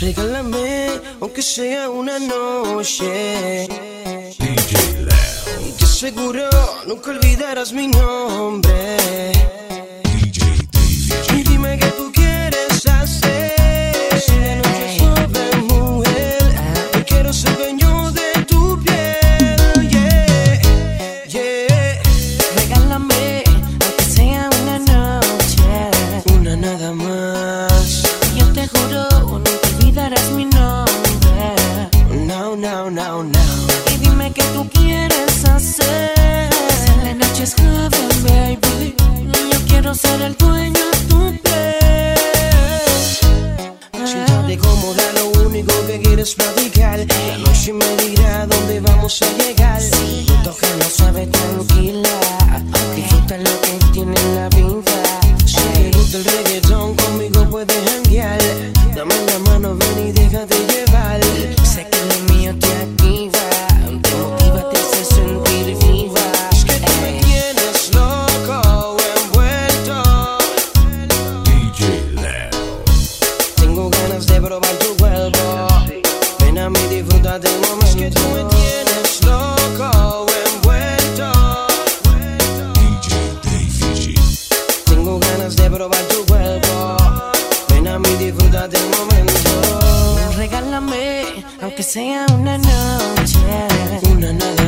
Regálame, aunque sea una noche. DJ Leo. Y te aseguro, nunca olvidarás mi nombre. Y dime qué tú quieres hacer. La noche es joven, baby. Yo quiero ser el dueño de tu piel. Siéntate cómoda, lo único que quieres platicar. La noche me dirá dónde vamos a llegar. Toca no sabe tranquila. Disfruta lo que tiene la vida. Si te gusta el reggaetón, conmigo puedes janguear. Dame la mano, ven y déjate llevar. Disfruta del momento. Es que tú me tienes loco, envuelto. Tengo ganas de probar tu cuerpo. Ven a mí, disfruta del momento. Regálame, aunque sea una noche. Una nada